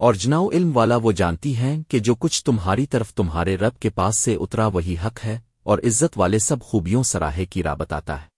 اور جناؤ علم والا وہ جانتی ہیں کہ جو کچھ تمہاری طرف تمہارے رب کے پاس سے اترا وہی حق ہے اور عزت والے سب خوبیوں سراہے کی راہ بتاتا ہے۔